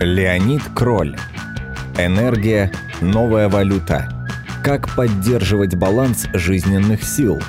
Леонид Кроль. Энергия – новая валюта. Как поддерживать баланс жизненных сил?